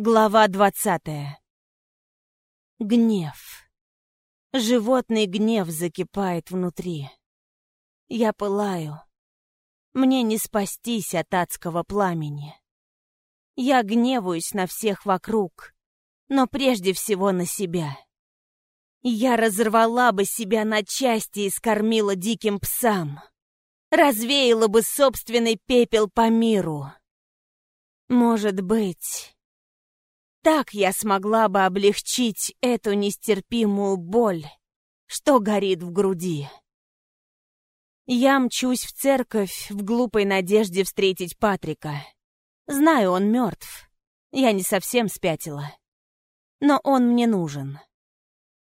Глава двадцатая. Гнев. Животный гнев закипает внутри. Я пылаю. Мне не спастись от адского пламени. Я гневаюсь на всех вокруг, но прежде всего на себя. Я разорвала бы себя на части и скормила диким псам. Развеяла бы собственный пепел по миру. Может быть, так я смогла бы облегчить эту нестерпимую боль, что горит в груди. Я мчусь в церковь в глупой надежде встретить Патрика. Знаю, он мертв. Я не совсем спятила. Но он мне нужен.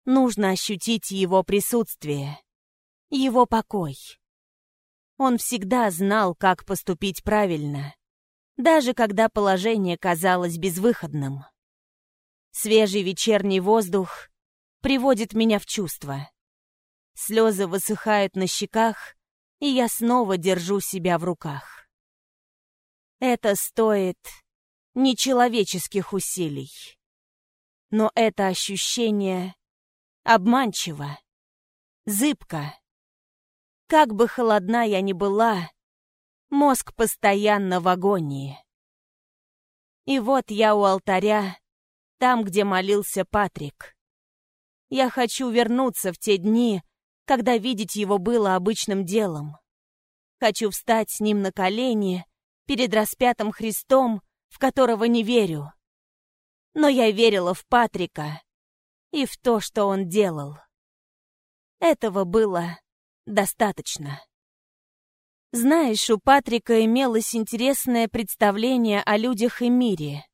Нужно ощутить его присутствие, его покой. Он всегда знал, как поступить правильно, даже когда положение казалось безвыходным. Свежий вечерний воздух приводит меня в чувство. Слезы высыхают на щеках, и я снова держу себя в руках. Это стоит нечеловеческих усилий. Но это ощущение обманчиво, зыбко. Как бы холодна я ни была, мозг постоянно в агонии. И вот я у алтаря, там, где молился Патрик. Я хочу вернуться в те дни, когда видеть его было обычным делом. Хочу встать с ним на колени перед распятым Христом, в которого не верю. Но я верила в Патрика и в то, что он делал. Этого было достаточно. Знаешь, у Патрика имелось интересное представление о людях и мире.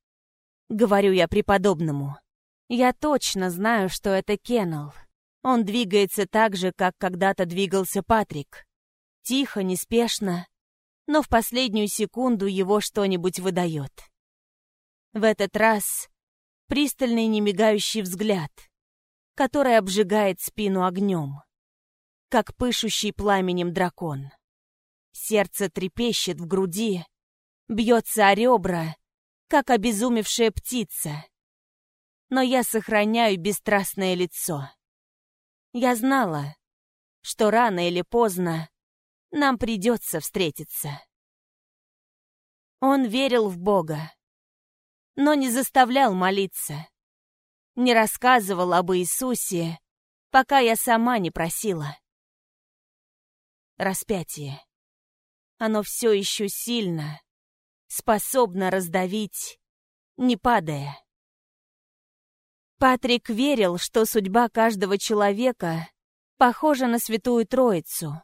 Говорю я преподобному. Я точно знаю, что это Кеннел. Он двигается так же, как когда-то двигался Патрик. Тихо, неспешно, но в последнюю секунду его что-нибудь выдает. В этот раз пристальный немигающий взгляд, который обжигает спину огнем, как пышущий пламенем дракон. Сердце трепещет в груди, бьется о ребра, как обезумевшая птица. Но я сохраняю бесстрастное лицо. Я знала, что рано или поздно нам придется встретиться. Он верил в Бога, но не заставлял молиться, не рассказывал об Иисусе, пока я сама не просила. Распятие. Оно все еще сильно, способна раздавить, не падая. Патрик верил, что судьба каждого человека похожа на Святую Троицу,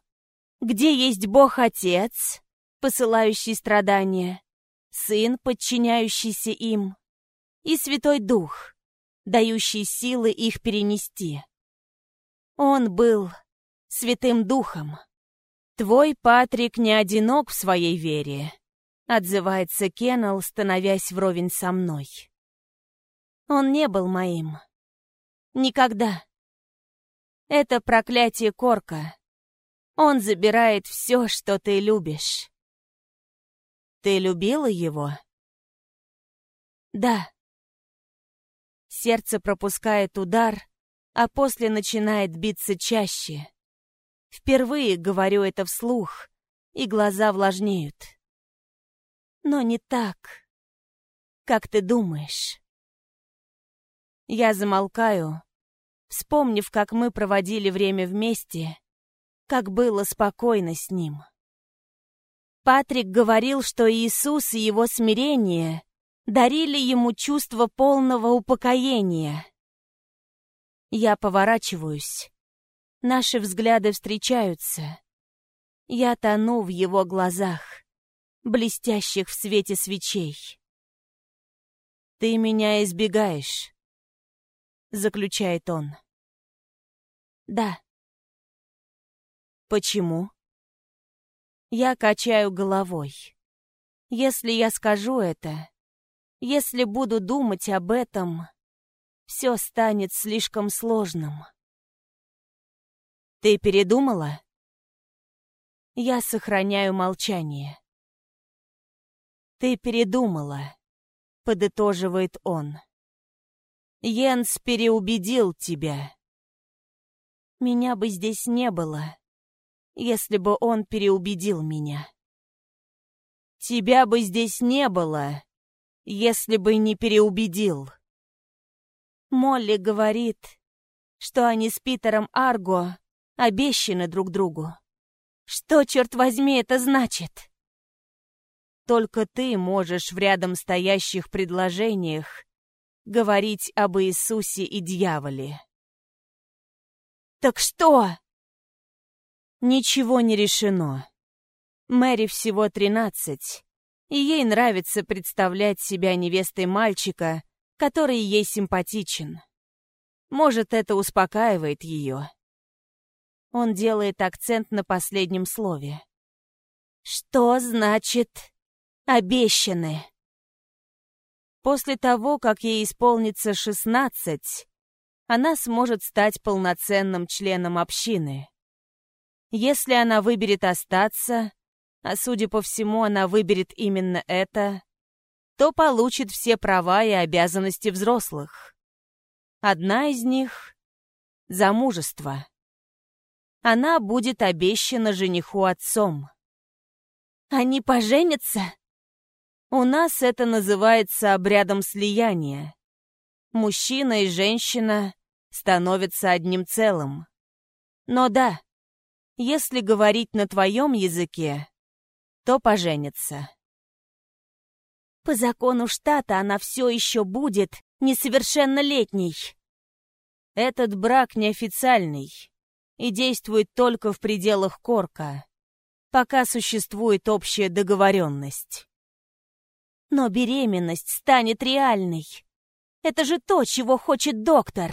где есть Бог-Отец, посылающий страдания, Сын, подчиняющийся им, и Святой Дух, дающий силы их перенести. Он был Святым Духом. Твой Патрик не одинок в своей вере. Отзывается Кеннел, становясь вровень со мной. Он не был моим. Никогда. Это проклятие Корка. Он забирает все, что ты любишь. Ты любила его? Да. Сердце пропускает удар, а после начинает биться чаще. Впервые говорю это вслух, и глаза влажнеют но не так, как ты думаешь. Я замолкаю, вспомнив, как мы проводили время вместе, как было спокойно с ним. Патрик говорил, что Иисус и его смирение дарили ему чувство полного упокоения. Я поворачиваюсь. Наши взгляды встречаются. Я тону в его глазах блестящих в свете свечей. «Ты меня избегаешь», — заключает он. «Да». «Почему?» Я качаю головой. Если я скажу это, если буду думать об этом, все станет слишком сложным. Ты передумала? Я сохраняю молчание. Ты передумала. — подытоживает он. Йенс переубедил тебя. Меня бы здесь не было, если бы он переубедил меня. Тебя бы здесь не было, если бы не переубедил. Молли говорит, что они с Питером Арго обещаны друг другу. Что, черт возьми, это значит? Только ты можешь в рядом стоящих предложениях говорить об Иисусе и дьяволе. Так что? Ничего не решено. Мэри всего тринадцать, и ей нравится представлять себя невестой мальчика, который ей симпатичен. Может, это успокаивает ее. Он делает акцент на последнем слове. Что значит «обещаны»? После того, как ей исполнится шестнадцать, она сможет стать полноценным членом общины. Если она выберет остаться, а судя по всему, она выберет именно это, то получит все права и обязанности взрослых. Одна из них — замужество. Она будет обещана жениху отцом. Они поженятся? У нас это называется обрядом слияния. Мужчина и женщина становятся одним целым. Но да, если говорить на твоем языке, то поженятся. По закону штата она все еще будет несовершеннолетней. Этот брак неофициальный и действует только в пределах Корка, пока существует общая договоренность. Но беременность станет реальной. Это же то, чего хочет доктор.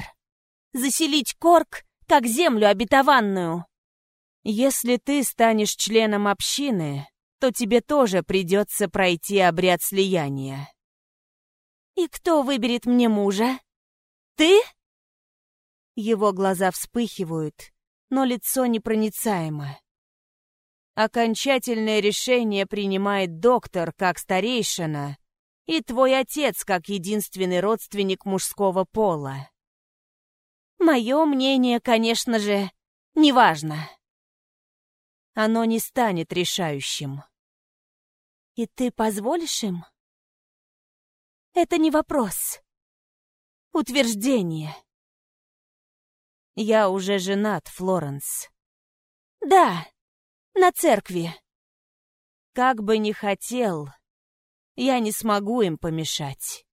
Заселить Корк, как землю обетованную. Если ты станешь членом общины, то тебе тоже придется пройти обряд слияния. «И кто выберет мне мужа? Ты?» Его глаза вспыхивают, но лицо непроницаемо. Окончательное решение принимает доктор как старейшина и твой отец как единственный родственник мужского пола. Мое мнение, конечно же, неважно. Оно не станет решающим. И ты позволишь им? Это не вопрос. Утверждение. Я уже женат, Флоренс. Да, на церкви. Как бы ни хотел, я не смогу им помешать.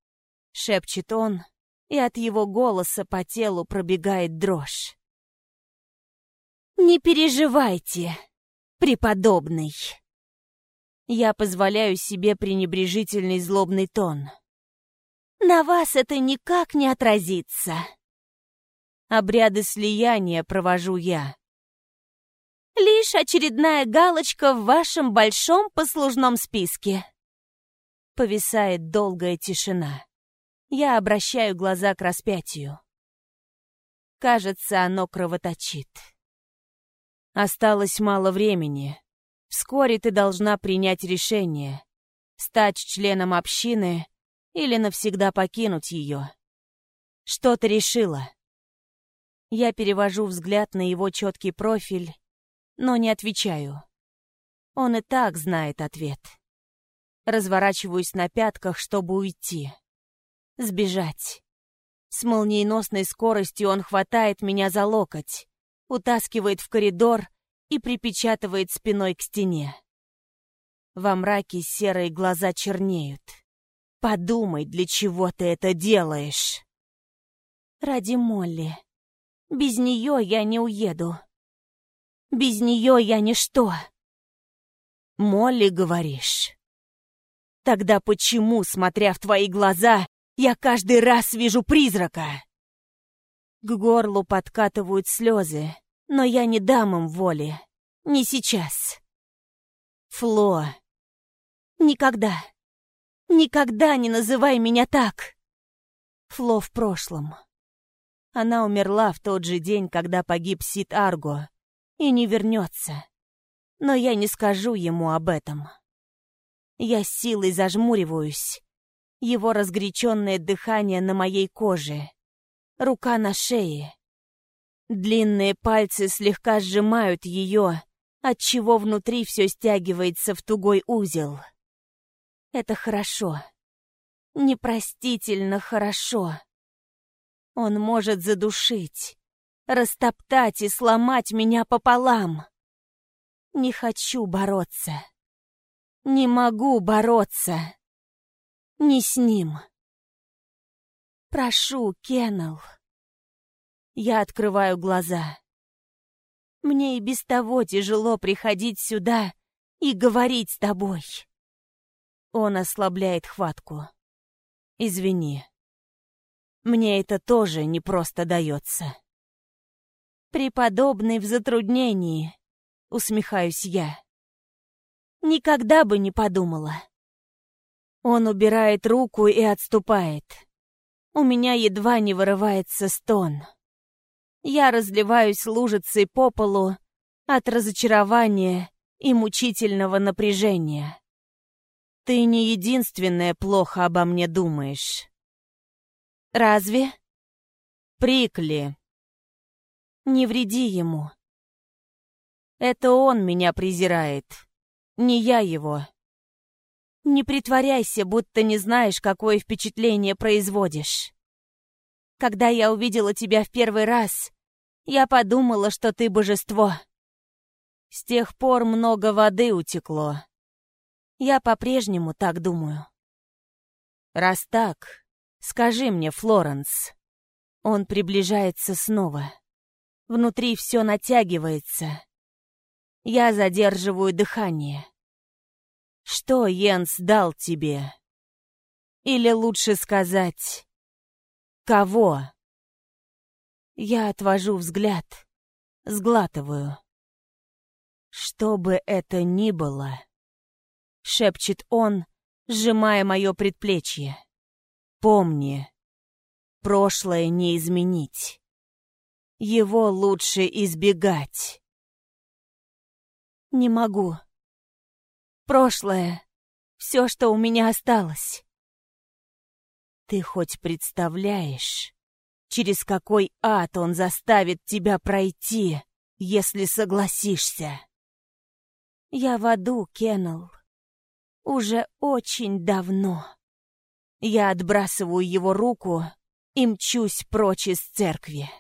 Шепчет он, и от его голоса по телу пробегает дрожь. Не переживайте, преподобный. Я позволяю себе пренебрежительный злобный тон. На вас это никак не отразится. Обряды слияния провожу я. Лишь очередная галочка в вашем большом послужном списке. Повисает долгая тишина. Я обращаю глаза к распятию. Кажется, оно кровоточит. Осталось мало времени. Вскоре ты должна принять решение, стать членом общины или навсегда покинуть ее. Что ты решила? Я перевожу взгляд на его четкий профиль, но не отвечаю. Он и так знает ответ. Разворачиваюсь на пятках, чтобы уйти. Сбежать. С молниеносной скоростью он хватает меня за локоть, утаскивает в коридор и припечатывает спиной к стене. Во мраке серые глаза чернеют. Подумай, для чего ты это делаешь. Ради Молли. Без нее я не уеду. Без нее я ничто. Молли, говоришь? Тогда почему, смотря в твои глаза, я каждый раз вижу призрака? К горлу подкатывают слезы, но я не дам им воли. Не сейчас. Фло. Никогда. Никогда не называй меня так. Фло в прошлом. Она умерла в тот же день, когда погиб Сид Арго, и не вернется. Но я не скажу ему об этом. Я силой зажмуриваюсь, Его разгоряченное дыхание на моей коже. Рука на шее. Длинные пальцы слегка сжимают ее, отчего внутри все стягивается в тугой узел. Это хорошо. Непростительно хорошо. Он может задушить, растоптать и сломать меня пополам. Не хочу бороться. Не могу бороться. Не с ним. Прошу, Кеннел. Я открываю глаза. Мне и без того тяжело приходить сюда и говорить с тобой. Он ослабляет хватку. Извини. Мне это тоже не просто дается. Преподобный в затруднении, усмехаюсь я. Никогда бы не подумала. Он убирает руку и отступает. У меня едва не вырывается стон. Я разливаюсь лужицей по полу от разочарования и мучительного напряжения. Ты не единственная плохо обо мне думаешь. Разве? Прикли. Не вреди ему. Это он меня презирает, не я его. Не притворяйся, будто не знаешь, какое впечатление производишь. Когда я увидела тебя в первый раз, я подумала, что ты божество. С тех пор много воды утекло. Я по-прежнему так думаю. Раз так, скажи мне, Флоренс. Он приближается снова. Внутри все натягивается. Я задерживаю дыхание. Что Йенс дал тебе? Или лучше сказать, кого? Я отвожу взгляд, сглатываю. Что бы это ни было, шепчет он, сжимая мое предплечье. Помни, прошлое не изменить. Его лучше избегать. Не могу. Прошлое — все, что у меня осталось. Ты хоть представляешь, через какой ад он заставит тебя пройти, если согласишься? Я в аду, Кеннел. Уже очень давно. Я отбрасываю его руку и мчусь прочь из церкви.